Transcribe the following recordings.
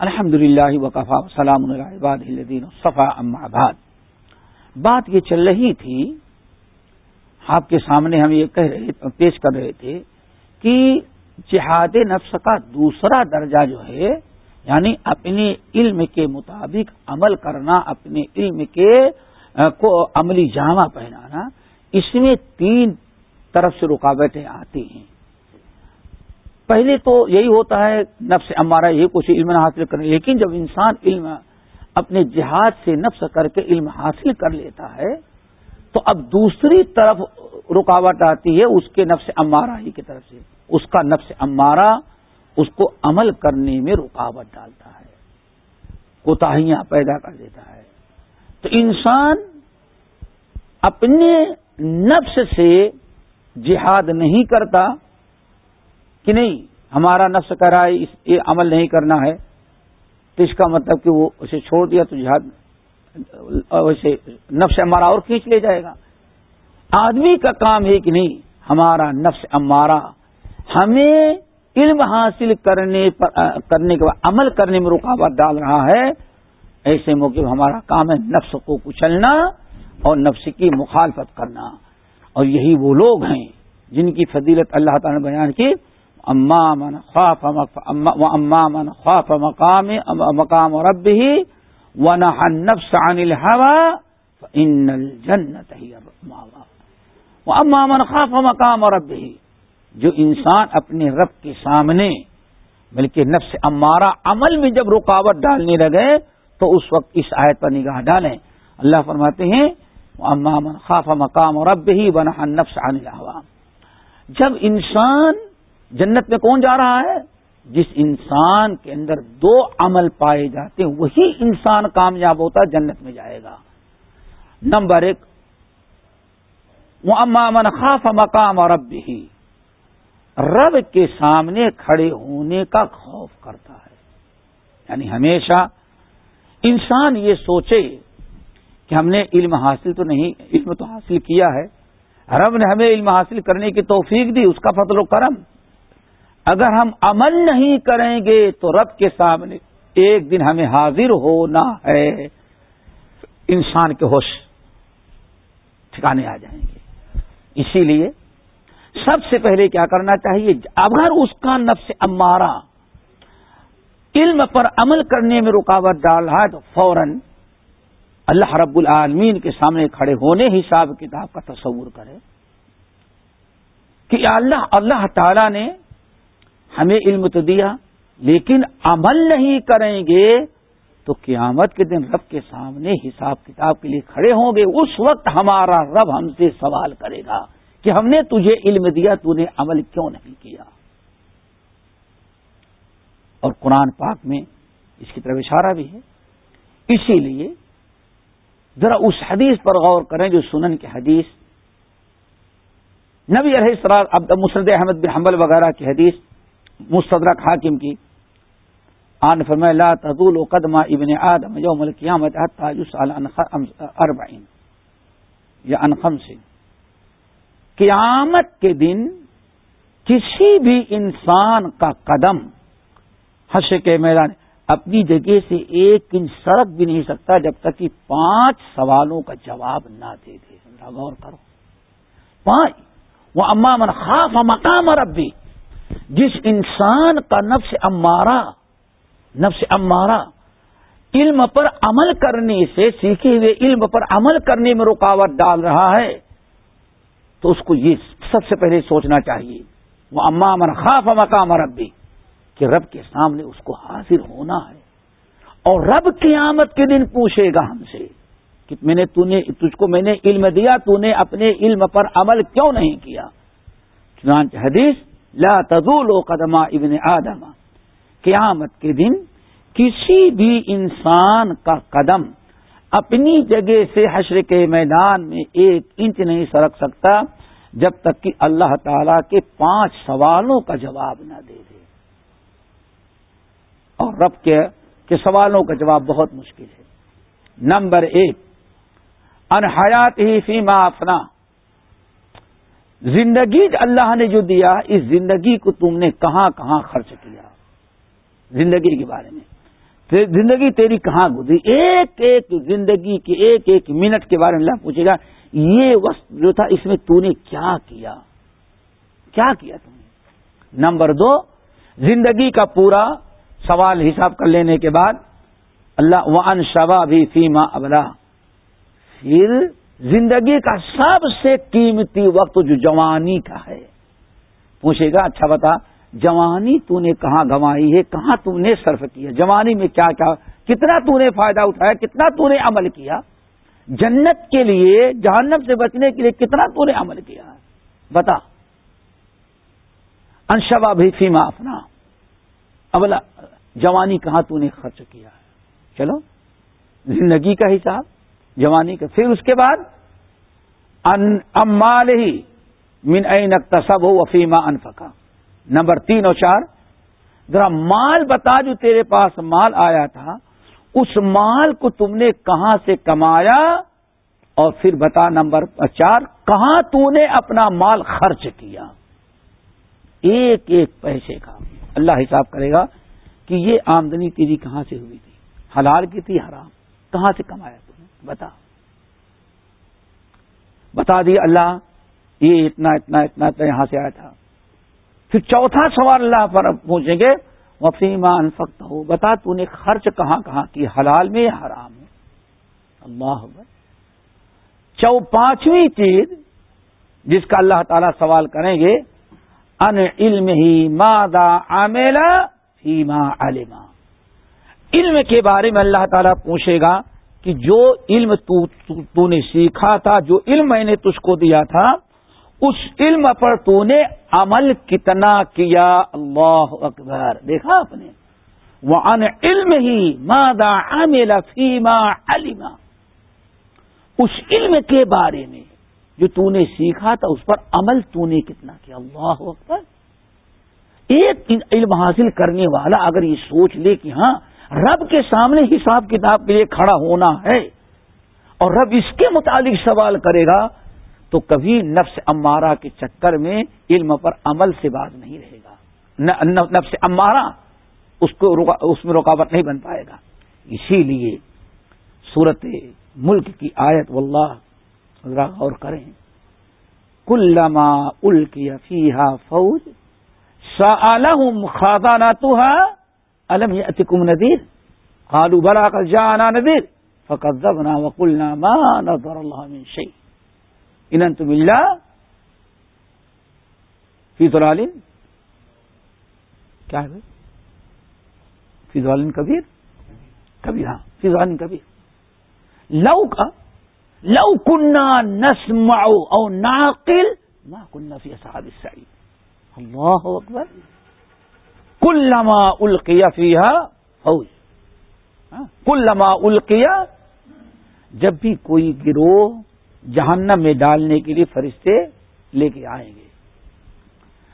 الحمد للہ وقفا سلام الدین صفا آباد بات یہ چل رہی تھی، آپ کے سامنے ہم یہ کہہ رہے پیش کر رہے تھے کہ جہاد نفس کا دوسرا درجہ جو ہے یعنی اپنے علم کے مطابق عمل کرنا، اپنے علم کے کو عملی جامہ پہنانا، اس میں تین طرف سے رکاوٹیں آتی ہیں۔ پہلے تو یہی ہوتا ہے، نفس ہمارا یہ کچھ علم حاصل کریں لیکن جب انسان علم اپنے جہاد سے نفس کر کے علم حاصل کر لیتا ہے، تو اب دوسری طرف رکاوٹ آتی ہے اس کے نفس امارہ ہی کی طرف سے۔ اس کا نفس امارہ اس کو عمل کرنے میں رکاوٹ ڈالتا ہے، کوتاہیاں پیدا کر دیتا ہے۔ تو انسان اپنے نفس سے جہاد نہیں کرتا کہ نہیں، ہمارا نفس کرا ہے یہ عمل نہیں کرنا ہے۔ تو اس کا مطلب کہ وہ اسے چھوڑ دیا تو جہاد ویسے نفس ہمارا اور کھینچ لے جائے گا۔ آدمی کا کام ہے کہ نہیں، ہمارا نفس امارا ہمیں علم حاصل کرنے کرنے کے بعد، عمل کرنے میں رکاوٹ ڈال رہا ہے۔ ایسے موقع ہمارا کام ہے نفس کو کچلنا اور نفس کی مخالفت کرنا۔ اور یہی وہ لوگ ہیں جن کی فضیلت اللہ تعالی نے بیان کی۔ اما من خواف اما من خواف مقام مقام رب ہی و نفس عن الهوى فان الجنت هي الماوى واما من خواف مقام رب ہی جو انسان اپنے رب کے سامنے، بلکہ نفس امارہ عمل میں جب رکاوٹ ڈالنے لگے، تو اس وقت اس آیت پر نگاہ ڈالیں۔ اللہ فرماتے ہیں اما من خاف مقام رب ہی ونحا نفس عن الهوى۔ جب انسان جنت میں کون جا رہا ہے؟ جس انسان کے اندر دو عمل پائے جاتے ہیں، وہی انسان کامیاب ہوتا جنت میں جائے گا۔ نمبر ایک وہ خاف مقام اور رب ہی رب کے سامنے کھڑے ہونے کا خوف کرتا ہے۔ یعنی ہمیشہ انسان یہ سوچے کہ ہم نے علم حاصل تو نہیں، علم تو حاصل کیا ہے۔ رب نے ہمیں علم حاصل کرنے کی توفیق دی، اس کا فضل و کرم۔ اگر ہم عمل نہیں کریں گے تو رب کے سامنے ایک دن ہمیں حاضر ہونا ہے۔ انسان کے ہوش ٹھکانے آ جائیں گے۔ اسی لیے سب سے پہلے کیا کرنا چاہیے؟ اگر اس کا نفس امارا علم پر عمل کرنے میں رکاوٹ ڈال رہا ہے تو فوراً اللہ رب العالمین کے سامنے کھڑے ہونے حساب کتاب کا تصور کرے کہ اللہ اللہ تعالی نے ہمیں علم تو دیا، لیکن عمل نہیں کریں گے تو قیامت کے دن رب کے سامنے حساب کتاب کے لیے کھڑے ہوں گے۔ اس وقت ہمارا رب ہم سے سوال کرے گا کہ ہم نے تجھے علم دیا، تو نے عمل کیوں نہیں کیا؟ اور قرآن پاک میں اس کی طرف اشارہ بھی ہے۔ اسی لیے ذرا اس حدیث پر غور کریں جو سنن کی حدیث، نبی علیہ السلام اب مسرد احمد بن حنبل وغیرہ کی حدیث مستدرک حاکم کی۔ آن فرمائے لا تدول قدمہ ابن آدم یوم القیامت حتی یسال اربعین یا انخم سے قیامت کے دن کسی بھی انسان کا قدم حش کے میدان اپنی جگہ سے ایک انچ سڑک بھی نہیں سکتا جب تک کہ پانچ سوالوں کا جواب نہ دے دے۔ غور کرو۔ پانچ۔ وہ اما من خاف مقام ربی جس انسان کا نفس امارا نفس امارا علم پر عمل کرنے سے، سیکھے ہوئے علم پر عمل کرنے میں رکاوٹ ڈال رہا ہے، تو اس کو یہ سب سے پہلے سوچنا چاہیے، وہ اما من خاف مقام ربی، کہ رب کے سامنے اس کو حاضر ہونا ہے۔ اور رب قیامت کے دن پوچھے گا ہم سے کہ میں نے نے، تجھ کو میں نے علم دیا، تو نے اپنے علم پر عمل کیوں نہیں کیا؟ چنانچہ حدیث لا تزول قدمہ ابن آدم. قیامت کے دن کسی بھی انسان کا قدم اپنی جگہ سے حشر کے میدان میں ایک انچ نہیں سرک سکتا جب تک کہ اللہ تعالی کے پانچ سوالوں کا جواب نہ دے دے. اور رب کے کے سوالوں کا جواب بہت مشکل ہے. نمبر ایک انحیات ہی فیما افنا. زندگی اللہ نے جو دیا، اس زندگی کو تم نے کہاں کہاں خرچ کیا؟ زندگی کے بارے میں۔ زندگی تیری کہاں گزری؟ ایک ایک زندگی کے ایک ایک منٹ کے بارے میں اللہ پوچھے گا، یہ وقت جو تھا، اس میں تو نے کیا کیا؟ کیا کیا تم نے؟ نمبر دو، زندگی کا پورا سوال حساب کر لینے کے بعد اللہ وان شبا بھی فیما ابلا پھر زندگی کا سب سے قیمتی وقت جو جوانی کا ہے۔ پوچھے گا اچھا بتا، جوانی تو نے کہاں گنوائی ہے؟ کہاں تم نے صرف کیا؟ جوانی میں کیا کیا؟ کتنا تو نے فائدہ اٹھایا؟ کتنا تو نے عمل کیا؟ جنت کے لیے، جہنم سے بچنے کے لیے کتنا تو نے عمل کیا؟ بتا۔ انشبا بھی فیما اپنا۔ ابلا جوانی کہاں تو نے خرچ کیا؟ ہے چلو، زندگی کا حساب۔ جوانی کا۔ پھر اس کے بعد امال ہی من این تصب ہو وفیما انفقا۔ نمبر تین اور چار، ذرا مال بتا جو تیرے پاس مال آیا تھا، اس مال کو تم نے کہاں سے کمایا؟ اور پھر بتا نمبر چار، کہاں تو نے اپنا مال خرچ کیا؟ ایک ایک پیسے کا۔ اللہ حساب کرے گا کہ یہ آمدنی تیری کہاں سے ہوئی تھی؟ حلال کی تھی، حرام؟ کہاں سے کمایا تم نے بتا۔ بتا دی اللہ، یہ اتنا اتنا اتنا اتنا یہاں سے آیا تھا۔ پھر چوتھا سوال اللہ پر پوچھیں گے وفیما انفقت ہو بتا، تو نے خرچ کہاں کہاں کی؟ حلال میں یا حرام میں؟ اللہ چو، پانچویں چیز جس کا اللہ تعالی سوال کریں گے ان علم ہی مادا عاملہ فیما علما علم کے بارے میں اللہ تعالیٰ پوچھے گا کہ جو علم تو, تو, تو نے سیکھا تھا جو علم میں نے تجھ کو دیا تھا اس علم پر تو نے عمل کتنا کیا؟ اللہ اکبر۔ دیکھا آپ نے؟ وہ ان علم ہی مادا عامل فیما علما اس علم کے بارے میں جو تو نے سیکھا تھا اس پر عمل تو نے کتنا کیا؟ اللہ اکبر۔ ایک علم حاصل کرنے والا اگر یہ سوچ لے کہ ہاں رب کے سامنے حساب کتاب کے لیے کھڑا ہونا ہے اور رب اس کے متعلق سوال کرے گا تو کبھی نفس امارہ کے چکر میں علم پر عمل سے باز نہیں رہے گا۔ نفس امارہ اس کو اس میں رکاوٹ نہیں بن پائے گا۔ اسی لیے صورت ملک کی آیت، واللہ غور کریں۔ کل فیحا فوج سالم خاضاناتها الم ياتكم نذير؟ قالوا بلى قد جاءنا نذير. فكذبنا وقلنا ما نظر الله من شيء. ان انتم الا في ضلال. کیا ہے فی ضلال کبیر کبیر ہاں فی ضلال کبیر لو کا لو كنا نسمع او ناقل ما كنا في اصحاب السعيد اللہ اکبر کل لما القیا فیحا فوج۔ ہاں؟ کل لما القیا جب بھی کوئی گروہ جہنم میں ڈالنے کے لیے فرشتے لے کے آئیں گے۔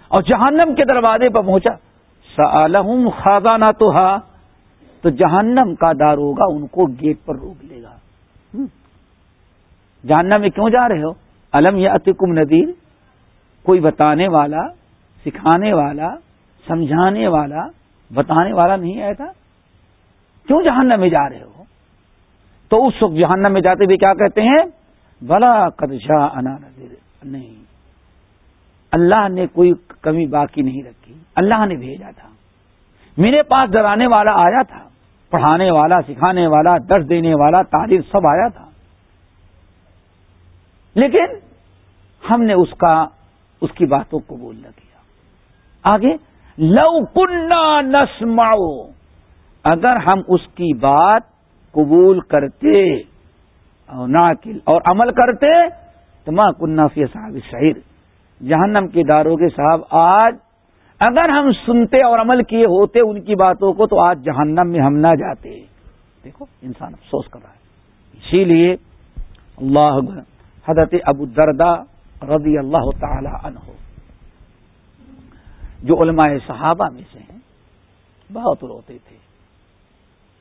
اور جہنم کے دروازے پر پہنچا۔ سالحم خزانہ تو تو جہنم کا دار ہوگا، ان کو گیٹ پر روک لے گا۔ جہنم میں کیوں جا رہے ہو؟ الم یا اتکم ندیر کوئی بتانے والا، سکھانے والا سمجھانے والا، بتانے والا نہیں آیا تھا؟ کیوں جہنم میں جا رہے ہو؟ تو اس وقت جہنم میں جاتے ہوئے کیا کہتے ہیں؟ بلا قدشا انا نظیر نہیں۔ اللہ نے کوئی کمی باقی نہیں رکھی۔ اللہ نے بھیجا تھا۔ میرے پاس ڈرانے والا آیا تھا، پڑھانے والا، سکھانے والا درد دینے والا، تعلیم سب آیا تھا۔ لیکن ہم نے اس کا، اس کی باتوں کو بول لگی آگے لو کنہ نسماؤ اگر ہم اس کی بات قبول کرتے اور ناقل اور عمل کرتے تو ماں کنہ فی صاحب شہر جہنم کے داروں کے صاحب آج اگر ہم سنتے اور عمل کیے ہوتے ان کی باتوں کو تو آج جہنم میں ہم نہ جاتے۔ دیکھو، انسان افسوس کر رہا ہے۔ اسی لیے اللہ حضرت ابو دردا رضی اللہ تعالی عنہ۔ جو علماء صحابہ میں سے ہیں، بہت روتے تھے۔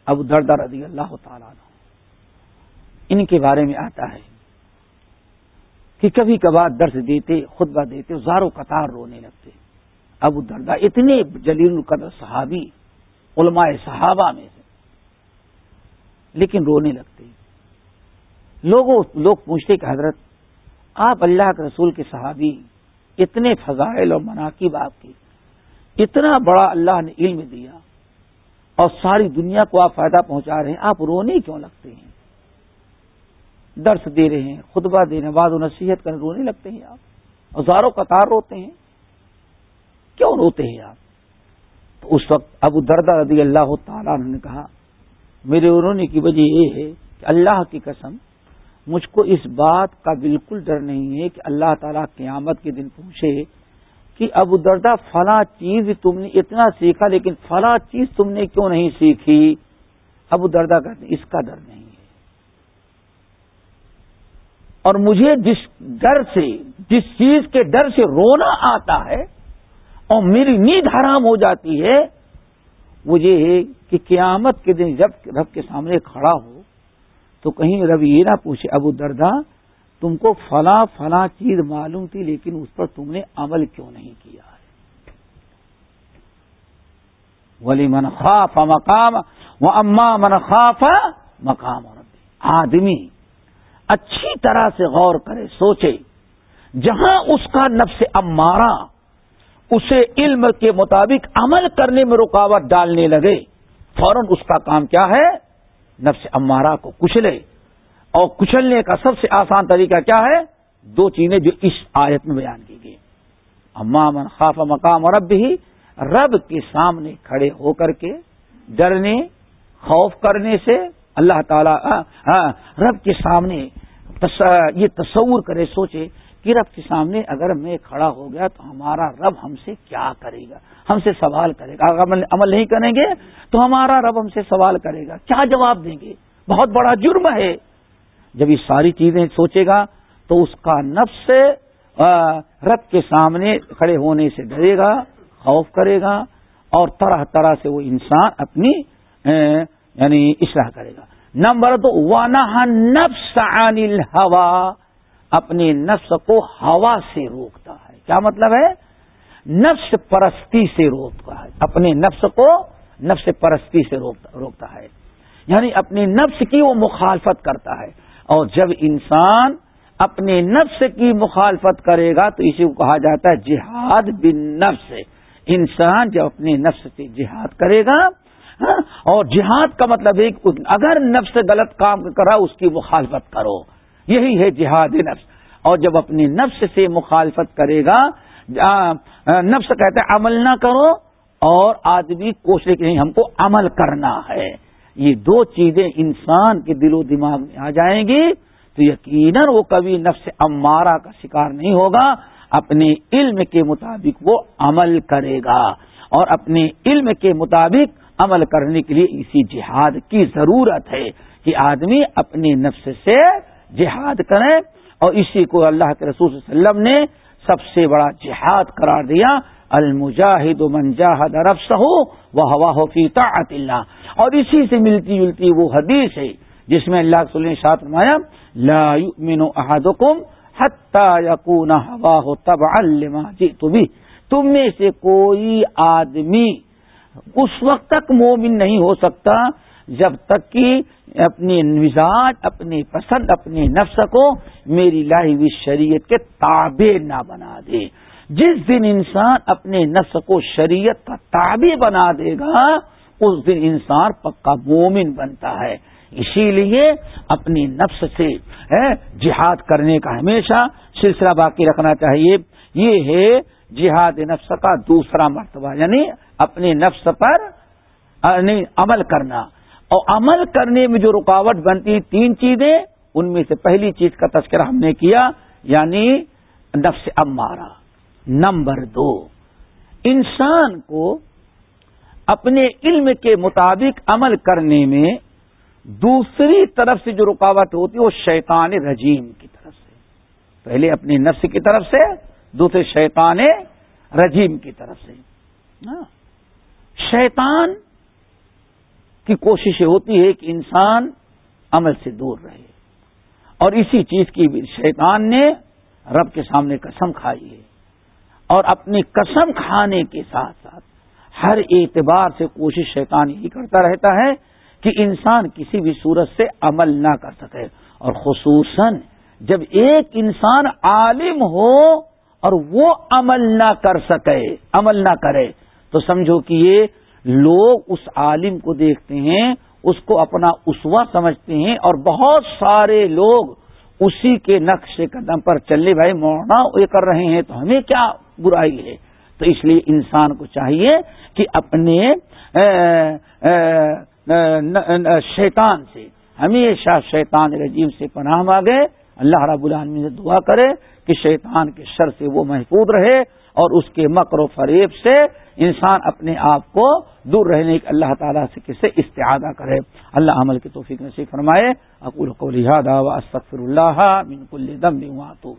اب دردہ رضی اللہ تعالیٰ ان کے بارے میں آتا ہے کہ کبھی کبھار درس دیتے، خطبہ دیتے زاروں قطار رونے لگتے۔ ابو دردہ اتنے جلیل القدر صحابی، علماء صحابہ میں سے لیکن رونے لگتے۔ لوگوں، لوگ پوچھتے کہ حضرت، آپ اللہ کے رسول کے صحابی، اتنے فضائل اور مناقب آپ کی اتنا بڑا اللہ نے علم دیا اور ساری دنیا کو آپ فائدہ پہنچا رہے ہیں، آپ رونے کیوں لگتے ہیں؟ درس دے رہے ہیں، خطبہ دے رہے ہیں بعض و نصیحت کرنے رونے لگتے ہیں آپ، ہزاروں قطار روتے ہیں۔ کیوں روتے ہیں آپ؟ تو اس وقت ابو دردہ رضی اللہ تعالیٰ نے کہا، میرے رونے کی وجہ یہ ہے کہ اللہ کی قسم، مجھ کو اس بات کا بالکل ڈر نہیں ہے کہ اللہ تعالیٰ قیامت کے دن پوچھے کہ ابو دردا فلاں چیز تم نے اتنا سیکھا لیکن فلاں چیز تم نے کیوں نہیں سیکھی؟ ابو دردا کہتے اس کا ڈر نہیں ہے۔ اور مجھے جس ڈر سے، جس چیز کے ڈر سے رونا آتا ہے اور میری نیند حرام ہو جاتی ہے، وہ یہ ہے کہ قیامت کے دن جب رب کے سامنے کھڑا ہو تو کہیں رب یہ نہ پوچھے، ابو دردا تم کو فلاں فلاں چیز معلوم تھی لیکن اس پر تم نے عمل کیوں نہیں کیا ہے؟ ولی من خاف مقام وہ اما من خاف مقام آدمی اچھی طرح سے غور کرے، سوچے، جہاں اس کا نفس امارا اسے علم کے مطابق عمل کرنے میں رکاوٹ ڈالنے لگے، فوراً اس کا کام کیا ہے؟ نفس امارا کو کچلے۔ اور کچلنے کا سب سے آسان طریقہ کیا ہے؟ دو چیزیں جو اس آیت میں بیان کی گئی۔ اما من خاف مقام اور رب بھی رب کے سامنے کھڑے ہو کر کے ڈرنے، خوف کرنے سے اللہ تعالی رب کے سامنے یہ تصور کرے، سوچے کہ رب کے سامنے اگر میں کھڑا ہو گیا تو ہمارا رب ہم سے کیا کرے گا؟ ہم سے سوال کرے گا۔ اگر عمل نہیں کریں گے تو ہمارا رب ہم سے سوال کرے گا۔ کیا جواب دیں گے؟ بہت بڑا جرم ہے۔ جب یہ ساری چیزیں سوچے گا تو اس کا نفس رب کے سامنے کھڑے ہونے سے ڈرے گا، خوف کرے گا اور طرح طرح سے وہ انسان اپنی یعنی اصلاح کرے گا۔ نمبر دو وانا نفس عن الہوا اپنے نفس کو ہوا سے روکتا ہے۔ کیا مطلب ہے؟ نفس پرستی سے روکتا ہے۔ اپنے نفس کو نفس پرستی سے روکتا ہے۔ یعنی اپنے نفس کی وہ مخالفت کرتا ہے۔ اور جب انسان اپنے نفس کی مخالفت کرے گا تو اسی کو کہا جاتا ہے جہاد بن نفس۔ انسان جب اپنے نفس سے جہاد کرے گا ہاں، اور جہاد کا مطلب ہے کہ اگر نفس غلط کام کرا، اس کی مخالفت کرو۔ یہی ہے جہاد نفس۔ اور جب اپنے نفس سے مخالفت کرے گا نفس کہتے ہیں عمل نہ کرو، اور آدمی کوشش نہیں ہم کو عمل کرنا ہے۔ یہ دو چیزیں انسان کے دل و دماغ میں آ جائیں گی، تو یقیناً وہ کبھی نفس امارہ کا شکار نہیں ہوگا، اپنے علم کے مطابق وہ عمل کرے گا۔ اور اپنے علم کے مطابق عمل کرنے کے لیے اسی جہاد کی ضرورت ہے کہ آدمی اپنے نفس سے جہاد کریں اور اسی کو اللہ کے رسول صلی اللہ علیہ وسلم نے سب سے بڑا جہاد قرار دیا۔ المجاہد منجاہد رف سہو وہ ہوا ہو فی طاعت اللہ۔ اور اسی سے ملتی جلتی وہ حدیث ہے جس میں اللہ کے ساتھ فرمایا، لا یؤمن احدکم حتی یکون ہوا ہو تب الما جی بھی تم میں سے کوئی آدمی اس وقت تک مومن نہیں ہو سکتا جب تک کہ اپنے مزاج اپنے پسند اپنے نفس کو میری لاہی شریعت کے تابع نہ بنا دے۔ جس دن انسان اپنے نفس کو شریعت کا تابع بنا دے گا، اس دن انسان پکا مومن بنتا ہے۔ اسی لیے اپنی نفس سے جہاد کرنے کا ہمیشہ سلسلہ باقی رکھنا چاہیے۔ یہ ہے جہاد نفس کا دوسرا مرتبہ یعنی اپنے نفس پر یعنی عمل کرنا۔ اور عمل کرنے میں جو رکاوٹ بنتی، تین چیزیں، ان میں سے پہلی چیز کا تذکرہ ہم نے کیا یعنی نفس امارہ۔ نمبر دو۔ انسان کو اپنے علم کے مطابق عمل کرنے میں دوسری طرف سے جو رکاوٹ ہوتی ہے وہ شیطان رجیم کی طرف سے۔ پہلے اپنے نفس کی طرف سے، دوسرے شیطان رجیم کی طرف سے۔ شیطان کی کوشش ہوتی ہے کہ انسان عمل سے دور رہے۔ اور اسی چیز کی شیطان نے رب کے سامنے قسم کھائی ہے۔ اور اپنی قسم کھانے کے ساتھ ساتھ ہر اعتبار سے کوشش شیطان یہی کرتا رہتا ہے کہ انسان کسی بھی صورت سے عمل نہ کر سکے اور خصوصاً جب ایک انسان عالم ہو اور وہ عمل نہ کر سکے، عمل نہ کرے، تو سمجھو کہ یہ لوگ اس عالم کو دیکھتے ہیں، اس کو اپنا اسوا سمجھتے ہیں اور بہت سارے لوگ اسی کے نقش قدم پر چلے بھائی موڑنا یہ کر رہے ہیں، تو ہمیں کیا برائی ہے۔ تو اس لیے انسان کو چاہیے کہ اپنے شیطان سے، ہمیشہ شیطان رجیم سے پناہ مانگے۔ اللہ رب العالمین سے دعا کرے کہ شیطان کے شر سے وہ محفوظ رہے اور اس کے مکر و فریب سے انسان اپنے آپ کو دور رہنے کے اللہ تعالیٰ سے کسے استعادہ کرے۔ اللہ عمل کی توفیق نصیب فرمائے۔ اکول کو لہٰذا استغفر اللہ من کل دم بھی تو